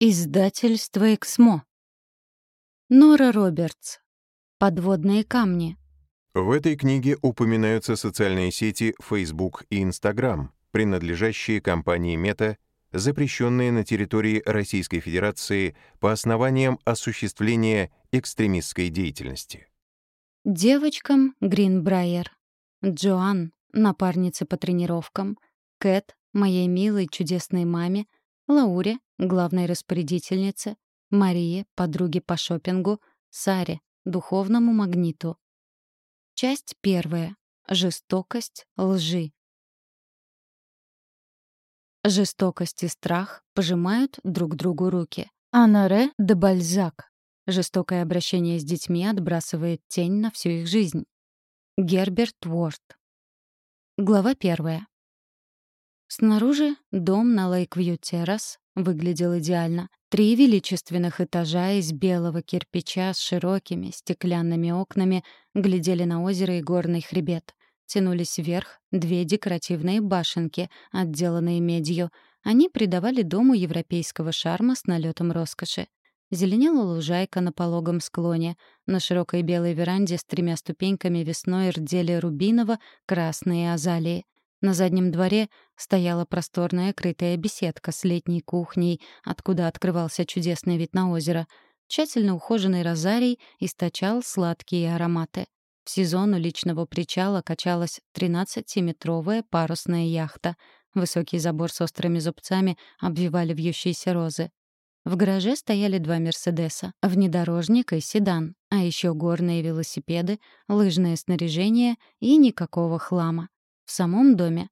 Издательство «Эксмо». Нора Робертс. «Подводные камни». В этой книге упоминаются социальные сети Facebook и Instagram, принадлежащие компании Meta, запрещенные на территории Российской Федерации по основаниям осуществления экстремистской деятельности. Девочкам Гринбрайер. Джоан, напарнице по тренировкам. Кэт, моей милой чудесной маме. Лауре, главной распорядительнице, Марии, подруге по шопингу, Саре, духовному магниту. Часть первая. Жестокость лжи. Жестокость и страх пожимают друг другу руки. Анаре де Бальзак. Жестокое обращение с детьми отбрасывает тень на всю их жизнь. Герберт Уорд. Глава первая. Снаружи дом на Лейквью Террас выглядел идеально. Три величественных этажа из белого кирпича с широкими стеклянными окнами глядели на озеро и горный хребет. Тянулись вверх две декоративные башенки, отделанные медью. Они придавали дому европейского шарма с налетом роскоши. Зеленела лужайка на пологом склоне. На широкой белой веранде с тремя ступеньками весной рдели рубиново-красные азалии. На заднем дворе стояла просторная крытая беседка с летней кухней, откуда открывался чудесный вид на озеро. Тщательно ухоженный розарий источал сладкие ароматы. В сезон у личного причала качалась 13-метровая парусная яхта. Высокий забор с острыми зубцами обвивали вьющиеся розы. В гараже стояли два «Мерседеса», внедорожник и седан, а еще горные велосипеды, лыжное снаряжение и никакого хлама. В самом доме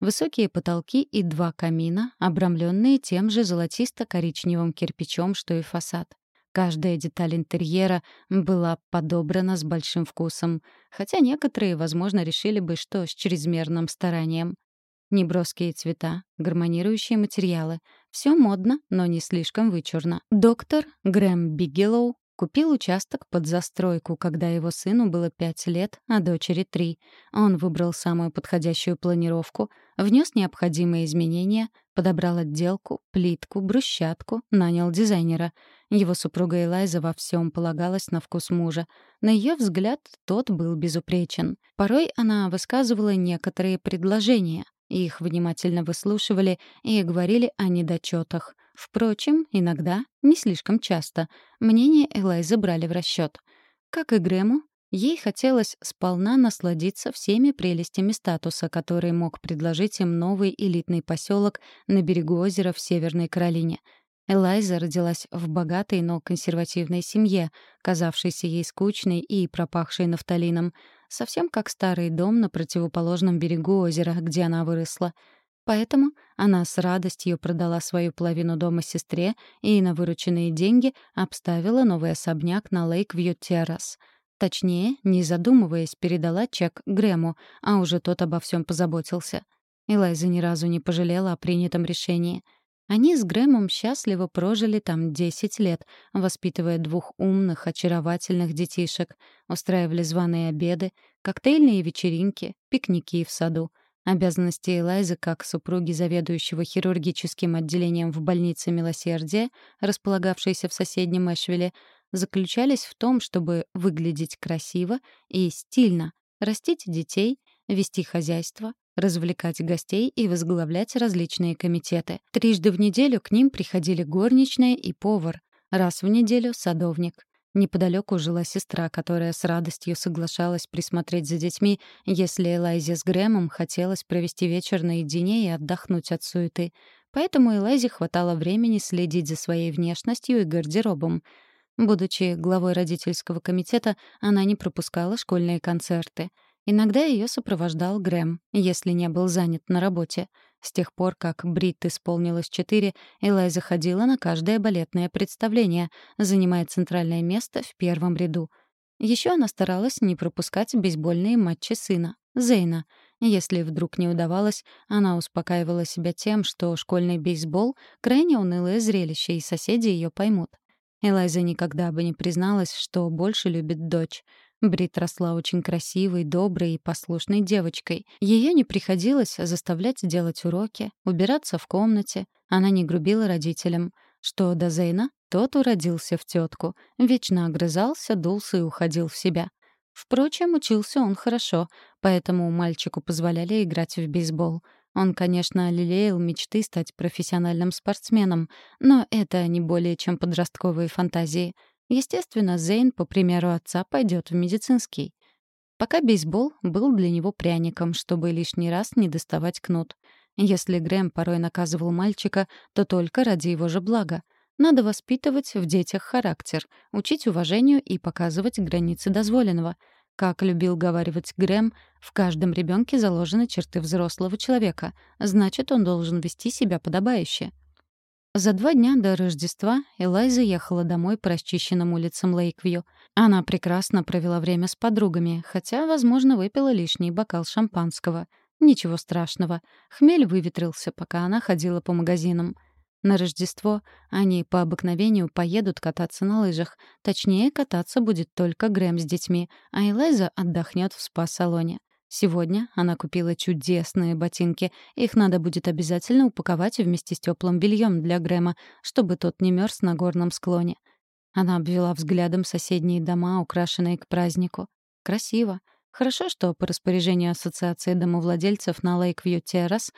высокие потолки и два камина, обрамленные тем же золотисто-коричневым кирпичом, что и фасад. Каждая деталь интерьера была подобрана с большим вкусом, хотя некоторые, возможно, решили бы, что с чрезмерным старанием. Неброские цвета, гармонирующие материалы. Все модно, но не слишком вычурно. Доктор Грэм Бигелоу Купил участок под застройку, когда его сыну было пять лет, а дочери три. Он выбрал самую подходящую планировку, внес необходимые изменения, подобрал отделку, плитку, брусчатку, нанял дизайнера. Его супруга Элайза во всем полагалась на вкус мужа. На ее взгляд, тот был безупречен. Порой она высказывала некоторые предложения. Их внимательно выслушивали и говорили о недочетах. Впрочем, иногда, не слишком часто, мнение Элайзы брали в расчет. Как и Грэму, ей хотелось сполна насладиться всеми прелестями статуса, который мог предложить им новый элитный поселок на берегу озера в Северной Каролине. Элайза родилась в богатой, но консервативной семье, казавшейся ей скучной и пропахшей нафталином, совсем как старый дом на противоположном берегу озера, где она выросла — Поэтому она с радостью продала свою половину дома сестре и на вырученные деньги обставила новый особняк на Лейквью Террас. Точнее, не задумываясь, передала чек Грэму, а уже тот обо всем позаботился. Элайза ни разу не пожалела о принятом решении. Они с Грэмом счастливо прожили там 10 лет, воспитывая двух умных, очаровательных детишек, устраивали званые обеды, коктейльные вечеринки, пикники в саду — Обязанности Элайзы как супруги заведующего хирургическим отделением в больнице Милосердия, располагавшейся в соседнем Эшвилле, заключались в том, чтобы выглядеть красиво и стильно, растить детей, вести хозяйство, развлекать гостей и возглавлять различные комитеты. Трижды в неделю к ним приходили горничная и повар, раз в неделю — садовник. Неподалеку жила сестра, которая с радостью соглашалась присмотреть за детьми, если Элайзе с Грэмом хотелось провести вечер наедине и отдохнуть от суеты. Поэтому Элайзе хватало времени следить за своей внешностью и гардеробом. Будучи главой родительского комитета, она не пропускала школьные концерты — Иногда ее сопровождал Грэм, если не был занят на работе. С тех пор, как Брит исполнилось четыре, Элайза ходила на каждое балетное представление, занимая центральное место в первом ряду. Еще она старалась не пропускать бейсбольные матчи сына, Зейна. Если вдруг не удавалось, она успокаивала себя тем, что школьный бейсбол — крайне унылое зрелище, и соседи ее поймут. Элайза никогда бы не призналась, что больше любит дочь. Брит росла очень красивой, доброй и послушной девочкой. Ее не приходилось заставлять делать уроки, убираться в комнате. Она не грубила родителям. Что до Зейна, тот уродился в тетку, вечно огрызался, дулся и уходил в себя. Впрочем, учился он хорошо, поэтому мальчику позволяли играть в бейсбол. Он, конечно, лелеял мечты стать профессиональным спортсменом, но это не более чем подростковые фантазии. Естественно, Зейн, по примеру отца, пойдет в медицинский. Пока бейсбол был для него пряником, чтобы лишний раз не доставать кнут. Если Грэм порой наказывал мальчика, то только ради его же блага. Надо воспитывать в детях характер, учить уважению и показывать границы дозволенного. Как любил говаривать Грэм, в каждом ребенке заложены черты взрослого человека, значит, он должен вести себя подобающе. За два дня до Рождества Элайза ехала домой по расчищенным улицам Лейквью. Она прекрасно провела время с подругами, хотя, возможно, выпила лишний бокал шампанского. Ничего страшного. Хмель выветрился, пока она ходила по магазинам. На Рождество они по обыкновению поедут кататься на лыжах. Точнее, кататься будет только Грэм с детьми, а Элайза отдохнет в спа-салоне. Сегодня она купила чудесные ботинки. Их надо будет обязательно упаковать вместе с теплым бельем для Грэма, чтобы тот не мерз на горном склоне. Она обвела взглядом соседние дома, украшенные к празднику. Красиво. Хорошо, что по распоряжению Ассоциации домовладельцев на Лейквью Террас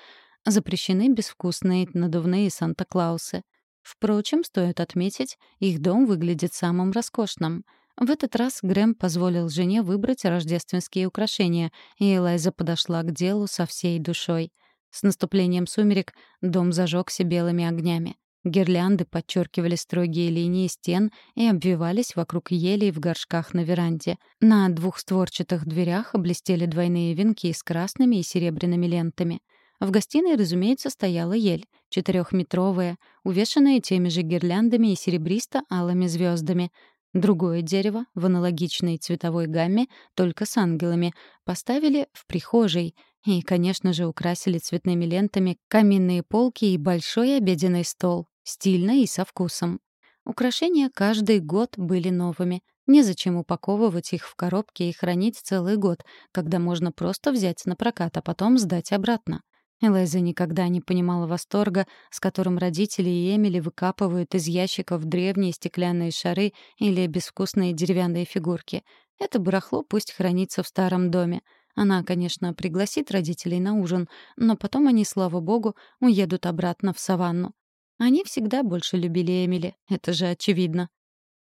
запрещены безвкусные надувные Санта-Клаусы. Впрочем, стоит отметить, их дом выглядит самым роскошным. В этот раз Грэм позволил жене выбрать рождественские украшения, и Элайза подошла к делу со всей душой. С наступлением сумерек дом зажегся белыми огнями. Гирлянды подчеркивали строгие линии стен и обвивались вокруг елей в горшках на веранде. На двухстворчатых дверях блестели двойные венки с красными и серебряными лентами. В гостиной, разумеется, стояла ель, четырехметровая, увешанная теми же гирляндами и серебристо-алыми звездами. Другое дерево в аналогичной цветовой гамме, только с ангелами, поставили в прихожей и, конечно же, украсили цветными лентами каминные полки и большой обеденный стол, стильно и со вкусом. Украшения каждый год были новыми. Незачем упаковывать их в коробки и хранить целый год, когда можно просто взять на прокат, а потом сдать обратно. Элайза никогда не понимала восторга, с которым родители и Эмили выкапывают из ящиков древние стеклянные шары или безвкусные деревянные фигурки. Это барахло пусть хранится в старом доме. Она, конечно, пригласит родителей на ужин, но потом они, слава богу, уедут обратно в саванну. Они всегда больше любили Эмили, это же очевидно.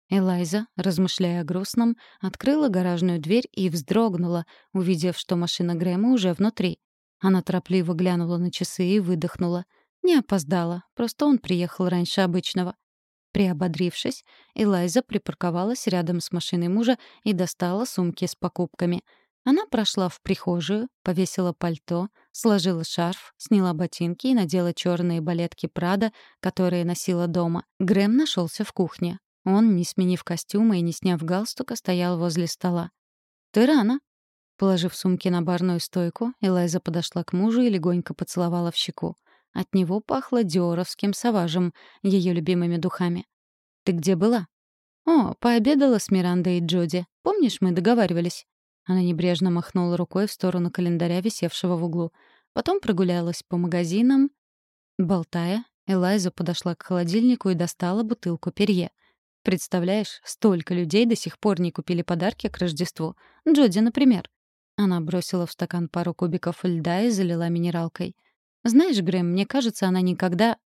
Элайза, размышляя о грустном, открыла гаражную дверь и вздрогнула, увидев, что машина Грэма уже внутри. Она торопливо глянула на часы и выдохнула. Не опоздала, просто он приехал раньше обычного. Приободрившись, Элайза припарковалась рядом с машиной мужа и достала сумки с покупками. Она прошла в прихожую, повесила пальто, сложила шарф, сняла ботинки и надела черные балетки Прада, которые носила дома. Грэм нашелся в кухне. Он, не сменив костюма и не сняв галстука, стоял возле стола. «Ты рано», Положив сумки на барную стойку, Элайза подошла к мужу и легонько поцеловала в щеку. От него пахло диоровским саважем, ее любимыми духами. «Ты где была?» «О, пообедала с Мирандой и Джоди. Помнишь, мы договаривались?» Она небрежно махнула рукой в сторону календаря, висевшего в углу. Потом прогулялась по магазинам. Болтая, Элайза подошла к холодильнику и достала бутылку перье. Представляешь, столько людей до сих пор не купили подарки к Рождеству. Джоди, например. Она бросила в стакан пару кубиков льда и залила минералкой. «Знаешь, Грэм, мне кажется, она никогда...»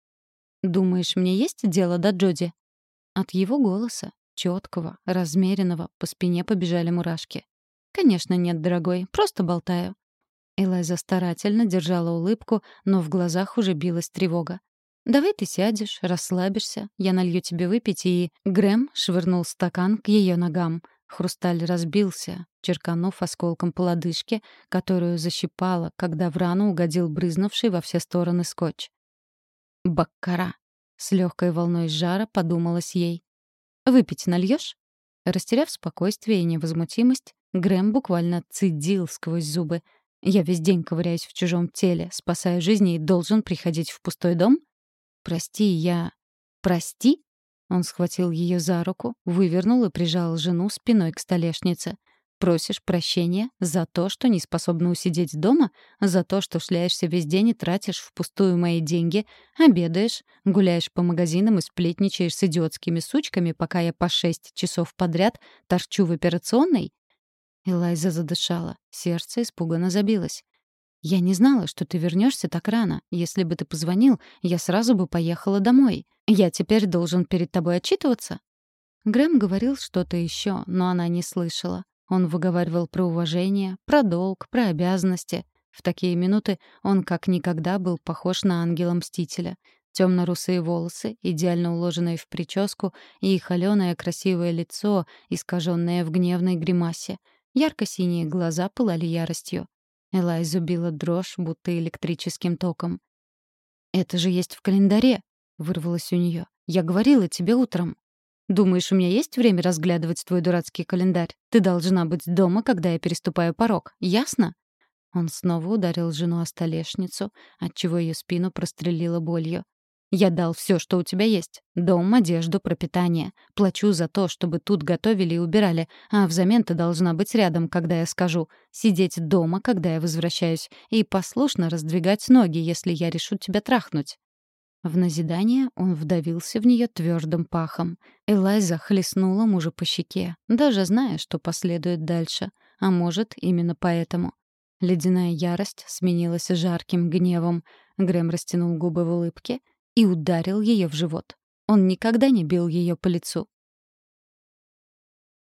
«Думаешь, мне есть дело до Джоди?» От его голоса, четкого, размеренного, по спине побежали мурашки. «Конечно нет, дорогой, просто болтаю». Элайза старательно держала улыбку, но в глазах уже билась тревога. «Давай ты сядешь, расслабишься, я налью тебе выпить, и...» Грэм швырнул стакан к ее ногам. Хрусталь разбился, черканув осколком по лодыжке, которую защипала, когда в рану угодил брызнувший во все стороны скотч. «Баккара!» — с легкой волной жара подумалось ей. «Выпить нальешь?» Растеряв спокойствие и невозмутимость, Грэм буквально цедил сквозь зубы. «Я весь день ковыряюсь в чужом теле, спасая жизни и должен приходить в пустой дом? Прости, я...» «Прости?» Он схватил ее за руку, вывернул и прижал жену спиной к столешнице. Просишь прощения за то, что не способна усидеть дома, за то, что шляешься весь день и тратишь впустую мои деньги, обедаешь, гуляешь по магазинам и сплетничаешь с идиотскими сучками, пока я по шесть часов подряд торчу в операционной? Элайза задышала, сердце испуганно забилось. «Я не знала, что ты вернешься так рано. Если бы ты позвонил, я сразу бы поехала домой. Я теперь должен перед тобой отчитываться?» Грэм говорил что-то еще, но она не слышала. Он выговаривал про уважение, про долг, про обязанности. В такие минуты он как никогда был похож на ангела-мстителя. Темно-русые волосы, идеально уложенные в прическу, и холёное красивое лицо, искаженное в гневной гримасе. Ярко-синие глаза пылали яростью. Элайзу била дрожь, будто электрическим током. «Это же есть в календаре!» — вырвалось у нее. «Я говорила тебе утром». Думаешь, у меня есть время разглядывать твой дурацкий календарь? Ты должна быть дома, когда я переступаю порог. Ясно?» Он снова ударил жену о столешницу, отчего ее спину прострелило болью. «Я дал все, что у тебя есть. Дом, одежду, пропитание. Плачу за то, чтобы тут готовили и убирали, а взамен ты должна быть рядом, когда я скажу. Сидеть дома, когда я возвращаюсь, и послушно раздвигать ноги, если я решу тебя трахнуть. В назидание он вдавился в нее твердым пахом. Элайза хлестнула мужа по щеке, даже зная, что последует дальше. А может, именно поэтому. Ледяная ярость сменилась жарким гневом. Грэм растянул губы в улыбке и ударил ее в живот. Он никогда не бил ее по лицу.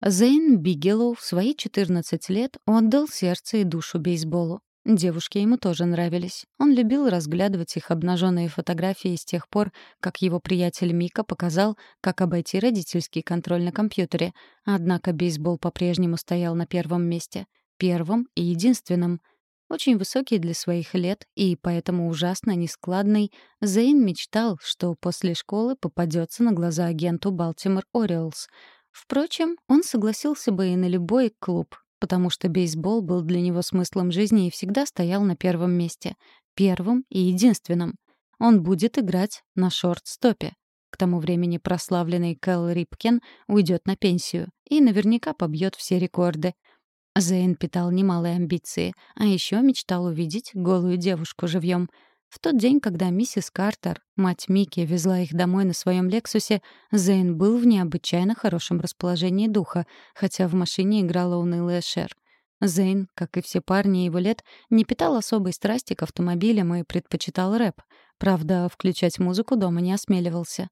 Зейн Бигелоу в свои 14 лет отдал сердце и душу бейсболу. Девушки ему тоже нравились. Он любил разглядывать их обнаженные фотографии с тех пор, как его приятель Мика показал, как обойти родительский контроль на компьютере. Однако бейсбол по-прежнему стоял на первом месте. Первым и единственным. Очень высокий для своих лет и поэтому ужасно нескладный, Зейн мечтал, что после школы попадется на глаза агенту Балтимор Ориолс. Впрочем, он согласился бы и на любой клуб, потому что бейсбол был для него смыслом жизни и всегда стоял на первом месте. Первым и единственным. Он будет играть на шорт-стопе. К тому времени прославленный Кэл Рипкен уйдет на пенсию и наверняка побьет все рекорды. Зейн питал немалые амбиции, а еще мечтал увидеть голую девушку живьем — в тот день, когда миссис Картер, мать Микки, везла их домой на своем «Лексусе», Зейн был в необычайно хорошем расположении духа, хотя в машине играла унылая Шер. Зейн, как и все парни его лет, не питал особой страсти к автомобилям и предпочитал рэп. Правда, включать музыку дома не осмеливался.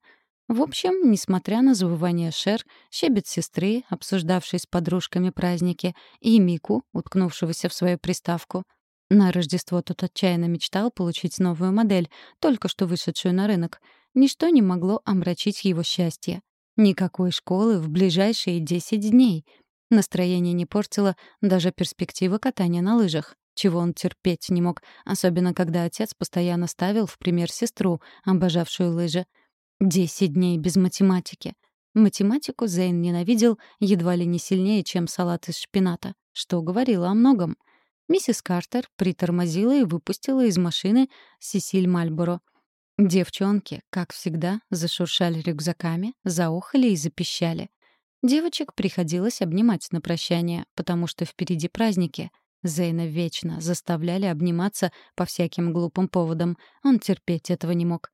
В общем, несмотря на завывание Шер, щебет сестры, обсуждавшей с подружками праздники, и Мику, уткнувшегося в свою приставку, на Рождество тот отчаянно мечтал получить новую модель, только что вышедшую на рынок. Ничто не могло омрачить его счастье. Никакой школы в ближайшие 10 дней. Настроение не портило даже перспектива катания на лыжах, чего он терпеть не мог, особенно когда отец постоянно ставил в пример сестру, обожавшую лыжи. Десять дней без математики. Математику Зейн ненавидел едва ли не сильнее, чем салат из шпината, что говорило о многом — Миссис Картер притормозила и выпустила из машины Сесиль Мальборо. Девчонки, как всегда, зашуршали рюкзаками, заохали и запищали. Девочек приходилось обнимать на прощание, потому что впереди праздники. Зейна вечно заставляли обниматься по всяким глупым поводам. Он терпеть этого не мог.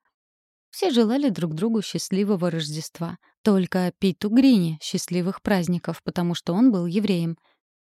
Все желали друг другу счастливого Рождества. Только Питу Грини — счастливых праздников, потому что он был евреем.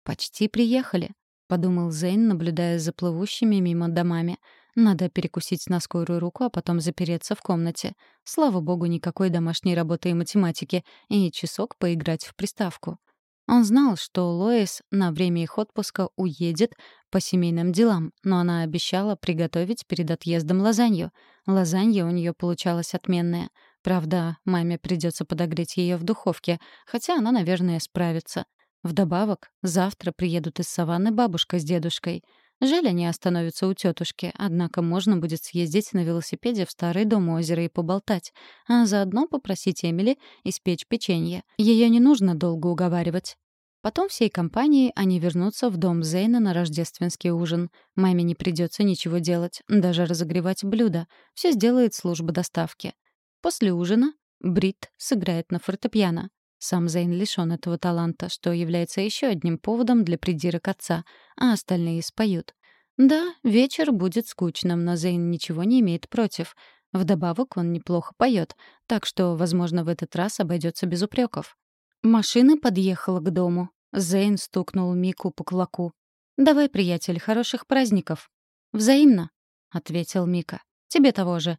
Почти приехали. — подумал Зейн, наблюдая за плывущими мимо домами. «Надо перекусить на скорую руку, а потом запереться в комнате. Слава богу, никакой домашней работы и математики, и часок поиграть в приставку». Он знал, что Лоис на время их отпуска уедет по семейным делам, но она обещала приготовить перед отъездом лазанью. Лазанья у нее получалась отменная. Правда, маме придется подогреть ее в духовке, хотя она, наверное, справится. Вдобавок, завтра приедут из саванны бабушка с дедушкой. Жаль, они остановятся у тетушки, однако можно будет съездить на велосипеде в старый дом озера и поболтать, а заодно попросить Эмили испечь печенье. Ее не нужно долго уговаривать. Потом всей компанией они вернутся в дом Зейна на рождественский ужин. Маме не придется ничего делать, даже разогревать блюда. Все сделает служба доставки. После ужина Брит сыграет на фортепиано. Сам Зейн лишён этого таланта, что является еще одним поводом для придирок отца, а остальные споют. Да, вечер будет скучным, но Зейн ничего не имеет против. Вдобавок он неплохо поет, так что, возможно, в этот раз обойдется без упреков. Машина подъехала к дому. Зейн стукнул Мику по кулаку. «Давай, приятель, хороших праздников». «Взаимно», — ответил Мика. «Тебе того же».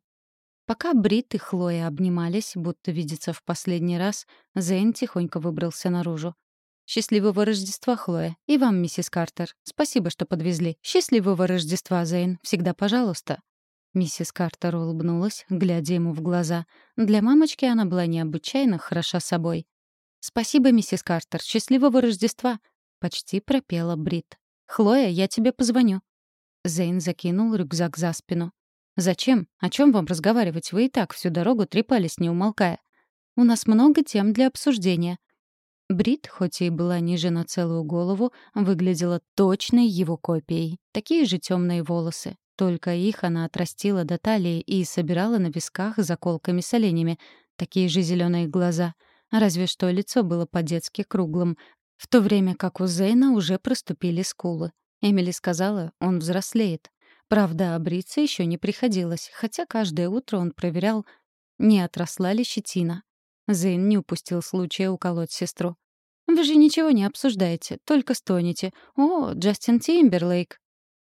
Пока Брит и Хлоя обнимались, будто видятся в последний раз, Зейн тихонько выбрался наружу. «Счастливого Рождества, Хлоя. И вам, миссис Картер. Спасибо, что подвезли. Счастливого Рождества, Зейн. Всегда пожалуйста». Миссис Картер улыбнулась, глядя ему в глаза. Для мамочки она была необычайно хороша собой. «Спасибо, миссис Картер. Счастливого Рождества!» — почти пропела Брит. «Хлоя, я тебе позвоню». Зейн закинул рюкзак за спину. «Зачем? О чем вам разговаривать? Вы и так всю дорогу трепались, не умолкая. У нас много тем для обсуждения». Брит, хоть и была ниже на целую голову, выглядела точной его копией. Такие же темные волосы. Только их она отрастила до талии и собирала на висках заколками с оленями. Такие же зеленые глаза. Разве что лицо было по-детски круглым, в то время как у Зейна уже проступили скулы. Эмили сказала, он взрослеет. Правда, обриться еще не приходилось, хотя каждое утро он проверял, не отросла ли щетина. Зейн не упустил случая уколоть сестру. «Вы же ничего не обсуждаете, только стонете. О, Джастин Тимберлейк!»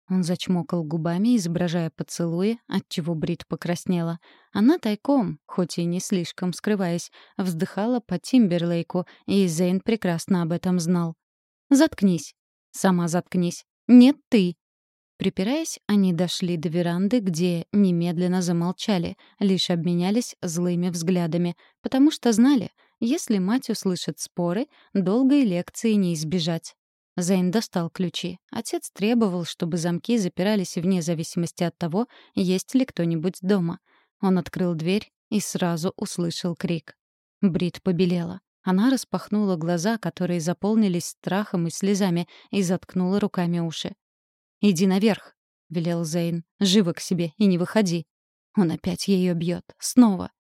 Он зачмокал губами, изображая поцелуи, отчего Брит покраснела. Она тайком, хоть и не слишком скрываясь, вздыхала по Тимберлейку, и Зейн прекрасно об этом знал. «Заткнись. Сама заткнись. Нет, ты. Припираясь, они дошли до веранды, где немедленно замолчали, лишь обменялись злыми взглядами, потому что знали, если мать услышит споры, долгой лекции не избежать. Зейн достал ключи. Отец требовал, чтобы замки запирались вне зависимости от того, есть ли кто-нибудь дома. Он открыл дверь и сразу услышал крик. Брит побелела. Она распахнула глаза, которые заполнились страхом и слезами, и заткнула руками уши. «Иди наверх», — велел Зейн. «Живо к себе и не выходи». Он опять ее бьет. Снова.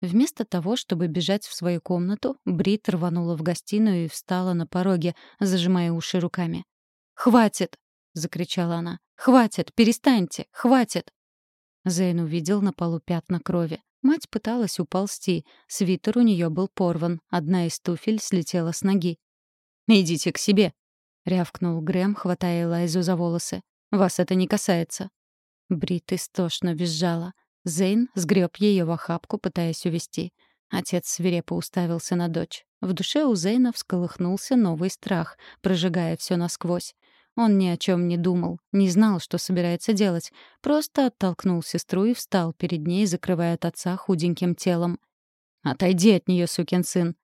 Вместо того, чтобы бежать в свою комнату, Брит рванула в гостиную и встала на пороге, зажимая уши руками. «Хватит!» — закричала она. «Хватит! Перестаньте! Хватит!» Зейн увидел на полу пятна крови. Мать пыталась уползти. Свитер у нее был порван. Одна из туфель слетела с ноги. «Идите к себе!» Рявкнул Грэм, хватая Элайзу за волосы. «Вас это не касается». Брит истошно визжала. Зейн сгреб ее в охапку, пытаясь увести. Отец свирепо уставился на дочь. В душе у Зейна всколыхнулся новый страх, прожигая все насквозь. Он ни о чем не думал, не знал, что собирается делать. Просто оттолкнул сестру и встал перед ней, закрывая от отца худеньким телом. «Отойди от нее, сукин сын!»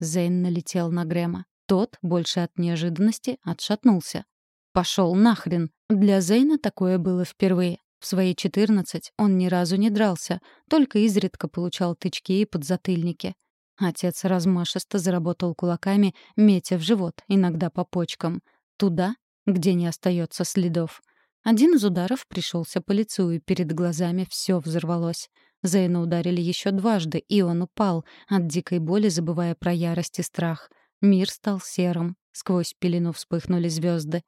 Зейн налетел на Грэма. Тот, больше от неожиданности, отшатнулся. Пошел нахрен. Для Зейна такое было впервые. В свои 14 он ни разу не дрался, только изредка получал тычки и подзатыльники. Отец размашисто заработал кулаками, метя в живот, иногда по почкам. Туда, где не остается следов. Один из ударов пришелся по лицу, и перед глазами все взорвалось. Зейна ударили еще дважды, и он упал, от дикой боли забывая про ярость и страх — Мир стал серым, сквозь пелену вспыхнули звезды.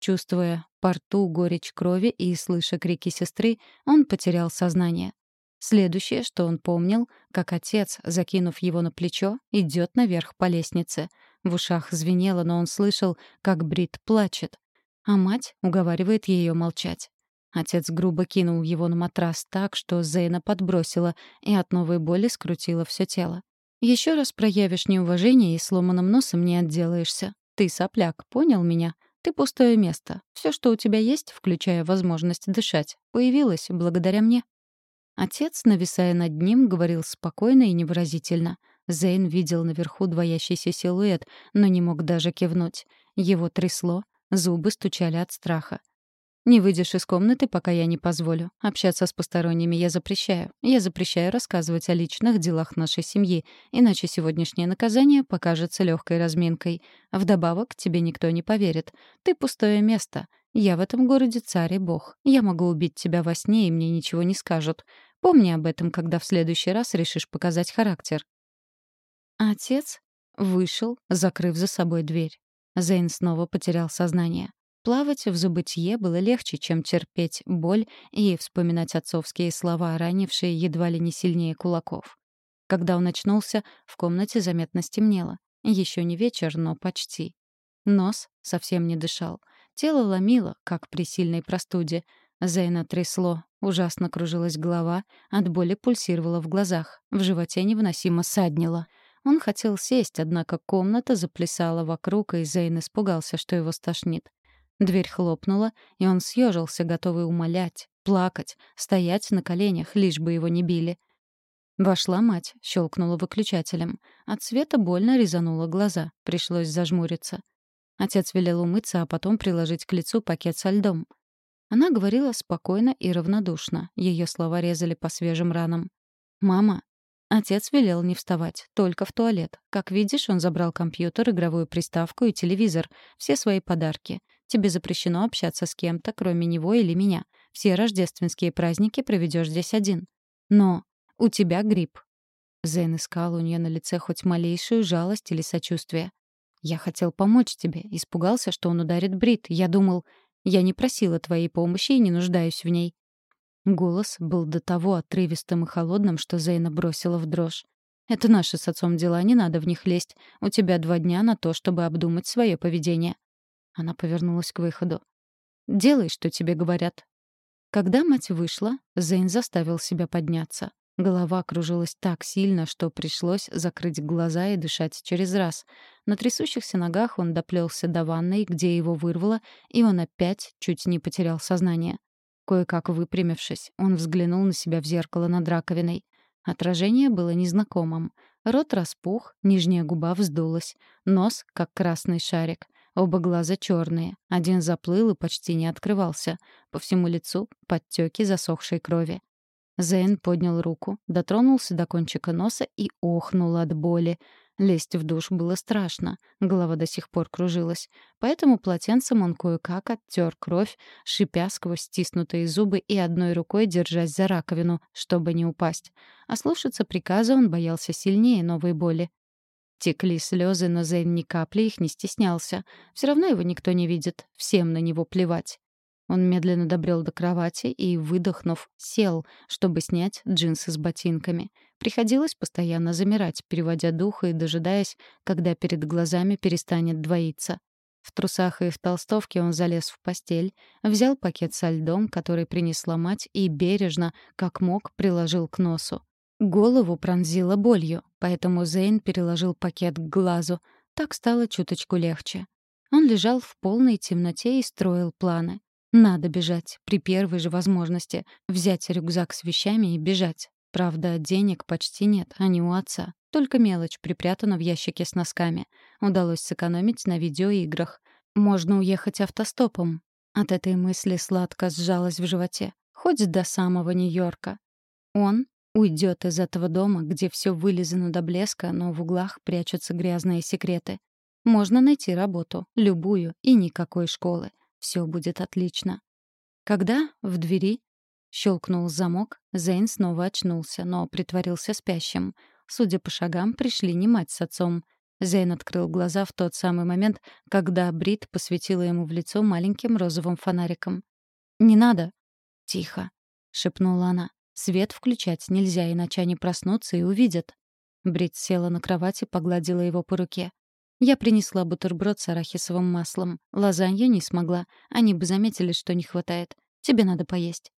Чувствуя порту горечь крови и слыша крики сестры, он потерял сознание. Следующее, что он помнил, как отец, закинув его на плечо, идет наверх по лестнице. В ушах звенело, но он слышал, как Брит плачет. А мать уговаривает ее молчать. Отец грубо кинул его на матрас так, что Зейна подбросила, и от новой боли скрутила все тело. Еще раз проявишь неуважение и сломанным носом не отделаешься. Ты сопляк, понял меня? Ты пустое место. Все, что у тебя есть, включая возможность дышать, появилось благодаря мне». Отец, нависая над ним, говорил спокойно и невыразительно. Зейн видел наверху двоящийся силуэт, но не мог даже кивнуть. Его трясло, зубы стучали от страха. Не выйдешь из комнаты, пока я не позволю. Общаться с посторонними я запрещаю. Я запрещаю рассказывать о личных делах нашей семьи, иначе сегодняшнее наказание покажется легкой разминкой. Вдобавок, тебе никто не поверит. Ты пустое место. Я в этом городе царь и бог. Я могу убить тебя во сне, и мне ничего не скажут. Помни об этом, когда в следующий раз решишь показать характер. Отец вышел, закрыв за собой дверь. Зейн снова потерял сознание. Плавать в забытье было легче, чем терпеть боль и вспоминать отцовские слова, ранившие едва ли не сильнее кулаков. Когда он очнулся, в комнате заметно стемнело. Еще не вечер, но почти. Нос совсем не дышал. Тело ломило, как при сильной простуде. Зейна трясло, ужасно кружилась голова, от боли пульсировала в глазах, в животе невыносимо саднило. Он хотел сесть, однако комната заплясала вокруг, и Зейн испугался, что его стошнит. Дверь хлопнула, и он съежился, готовый умолять, плакать, стоять на коленях, лишь бы его не били. Вошла мать, щелкнула выключателем. От света больно резануло глаза, пришлось зажмуриться. Отец велел умыться, а потом приложить к лицу пакет со льдом. Она говорила спокойно и равнодушно. Ее слова резали по свежим ранам. «Мама». Отец велел не вставать, только в туалет. Как видишь, он забрал компьютер, игровую приставку и телевизор, все свои подарки. Тебе запрещено общаться с кем-то, кроме него или меня. Все рождественские праздники проведешь здесь один. Но у тебя грипп». Зейн искал у нее на лице хоть малейшую жалость или сочувствие. «Я хотел помочь тебе. Испугался, что он ударит Брит. Я думал, я не просила твоей помощи и не нуждаюсь в ней». Голос был до того отрывистым и холодным, что Зейна бросила в дрожь. «Это наши с отцом дела, не надо в них лезть. У тебя два дня на то, чтобы обдумать свое поведение». Она повернулась к выходу. «Делай, что тебе говорят». Когда мать вышла, Зейн заставил себя подняться. Голова кружилась так сильно, что пришлось закрыть глаза и дышать через раз. На трясущихся ногах он доплелся до ванной, где его вырвало, и он опять чуть не потерял сознание. Кое-как выпрямившись, он взглянул на себя в зеркало над раковиной. Отражение было незнакомым. Рот распух, нижняя губа вздулась, нос — как красный шарик. Оба глаза черные, один заплыл и почти не открывался. По всему лицу — подтеки засохшей крови. Зейн поднял руку, дотронулся до кончика носа и охнул от боли. Лезть в душ было страшно, голова до сих пор кружилась. Поэтому полотенцем он кое-как оттер кровь, шипя сквозь стиснутые зубы и одной рукой держась за раковину, чтобы не упасть. А слушаться приказа он боялся сильнее новой боли. Текли слезы, но Зейн ни капли их не стеснялся. Все равно его никто не видит, всем на него плевать. Он медленно добрел до кровати и, выдохнув, сел, чтобы снять джинсы с ботинками. Приходилось постоянно замирать, переводя дух и дожидаясь, когда перед глазами перестанет двоиться. В трусах и в толстовке он залез в постель, взял пакет со льдом, который принесла мать, и бережно, как мог, приложил к носу. Голову пронзило болью, поэтому Зейн переложил пакет к глазу. Так стало чуточку легче. Он лежал в полной темноте и строил планы. Надо бежать, при первой же возможности. Взять рюкзак с вещами и бежать. Правда, денег почти нет, а не у отца. Только мелочь припрятана в ящике с носками. Удалось сэкономить на видеоиграх. Можно уехать автостопом. От этой мысли сладко сжалось в животе. Хоть до самого Нью-Йорка. Он уйдет из этого дома, где все вылизано до блеска, но в углах прячутся грязные секреты. Можно найти работу, любую, и никакой школы. Все будет отлично. Когда в двери щелкнул замок, Зейн снова очнулся, но притворился спящим. Судя по шагам, пришли не мать с отцом. Зейн открыл глаза в тот самый момент, когда Брит посветила ему в лицо маленьким розовым фонариком. «Не надо!» «Тихо!» — шепнула она. «Свет включать нельзя, иначе они проснутся и увидят». Брит села на кровати, погладила его по руке. Я принесла бутерброд с арахисовым маслом. Лазанью не смогла. Они бы заметили, что не хватает. Тебе надо поесть.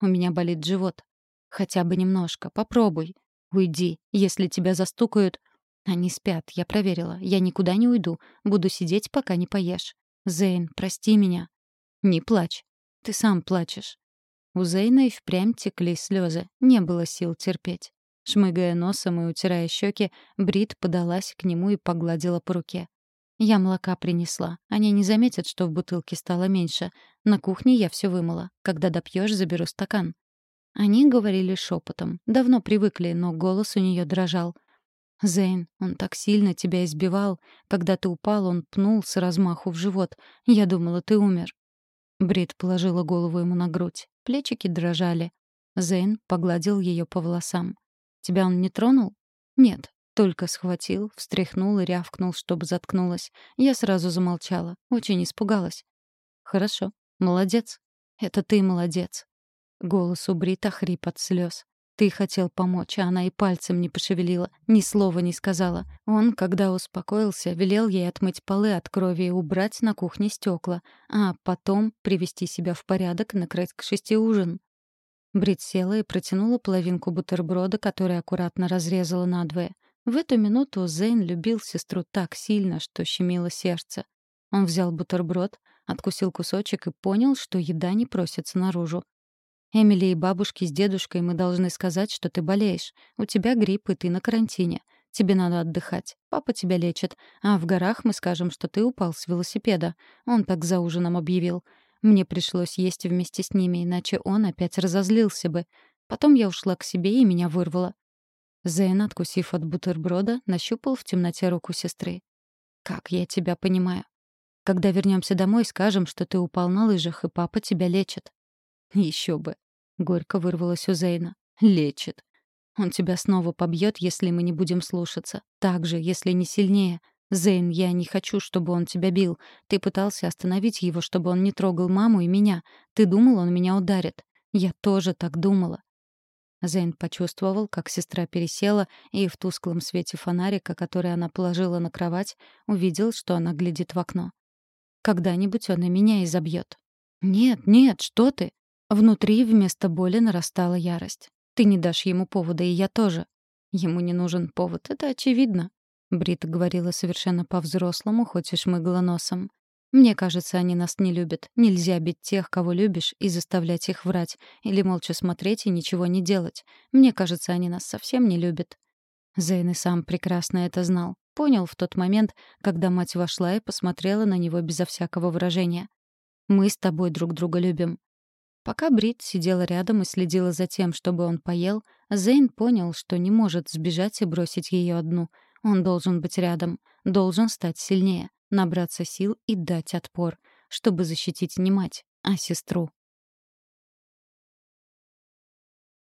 У меня болит живот. Хотя бы немножко. Попробуй. Уйди. Если тебя застукают... Они спят, я проверила. Я никуда не уйду. Буду сидеть, пока не поешь. Зейн, прости меня. Не плачь. Ты сам плачешь. У Зейна и впрямь текли слезы. Не было сил терпеть. Шмыгая носом и утирая щеки, Брит подалась к нему и погладила по руке. «Я молока принесла. Они не заметят, что в бутылке стало меньше. На кухне я все вымыла. Когда допьешь, заберу стакан». Они говорили шепотом. Давно привыкли, но голос у нее дрожал. «Зейн, он так сильно тебя избивал. Когда ты упал, он пнул с размаху в живот. Я думала, ты умер». Брит положила голову ему на грудь. Плечики дрожали. Зейн погладил ее по волосам. Тебя он не тронул? Нет. Только схватил, встряхнул и рявкнул, чтобы заткнулась. Я сразу замолчала, очень испугалась. «Хорошо, молодец. Это ты молодец». Голос у Брита хрип от слез. Ты хотел помочь, а она и пальцем не пошевелила, ни слова не сказала. Он, когда успокоился, велел ей отмыть полы от крови и убрать на кухне стекла, а потом привести себя в порядок, накрыть к шести ужин. Брит села и протянула половинку бутерброда, который аккуратно разрезала надвое. В эту минуту Зейн любил сестру так сильно, что щемило сердце. Он взял бутерброд, откусил кусочек и понял, что еда не просится наружу. Эмили и бабушке с дедушкой мы должны сказать, что ты болеешь. У тебя грипп, и ты на карантине. Тебе надо отдыхать. Папа тебя лечит. А в горах мы скажем, что ты упал с велосипеда. Он так за ужином объявил. Мне пришлось есть вместе с ними, иначе он опять разозлился бы. Потом я ушла к себе, и меня вырвало. Зейн, откусив от бутерброда, нащупал в темноте руку сестры. «Как я тебя понимаю. Когда вернемся домой, скажем, что ты упал на лыжах, и папа тебя лечит». Еще бы. — горько вырвалось у Зейна. «Лечит. Он тебя снова побьет, если мы не будем слушаться. Так же, если не сильнее. Зейн, я не хочу, чтобы он тебя бил. Ты пытался остановить его, чтобы он не трогал маму и меня. Ты думал, он меня ударит. Я тоже так думала». Зейн почувствовал, как сестра пересела, и в тусклом свете фонарика, который она положила на кровать, увидел, что она глядит в окно. «Когда-нибудь он и меня изобьет». «Нет, нет, что ты!» Внутри вместо боли нарастала ярость. «Ты не дашь ему повода, и я тоже». «Ему не нужен повод, это очевидно», — Брита говорила совершенно по-взрослому, хоть и шмыгла носом. «Мне кажется, они нас не любят. Нельзя бить тех, кого любишь, и заставлять их врать, или молча смотреть и ничего не делать. Мне кажется, они нас совсем не любят». Зейн и сам прекрасно это знал. Понял в тот момент, когда мать вошла и посмотрела на него безо всякого выражения. «Мы с тобой друг друга любим. Пока Брит сидела рядом и следила за тем, чтобы он поел, Зейн понял, что не может сбежать и бросить ее одну. Он должен быть рядом, должен стать сильнее, набраться сил и дать отпор, чтобы защитить не мать, а сестру.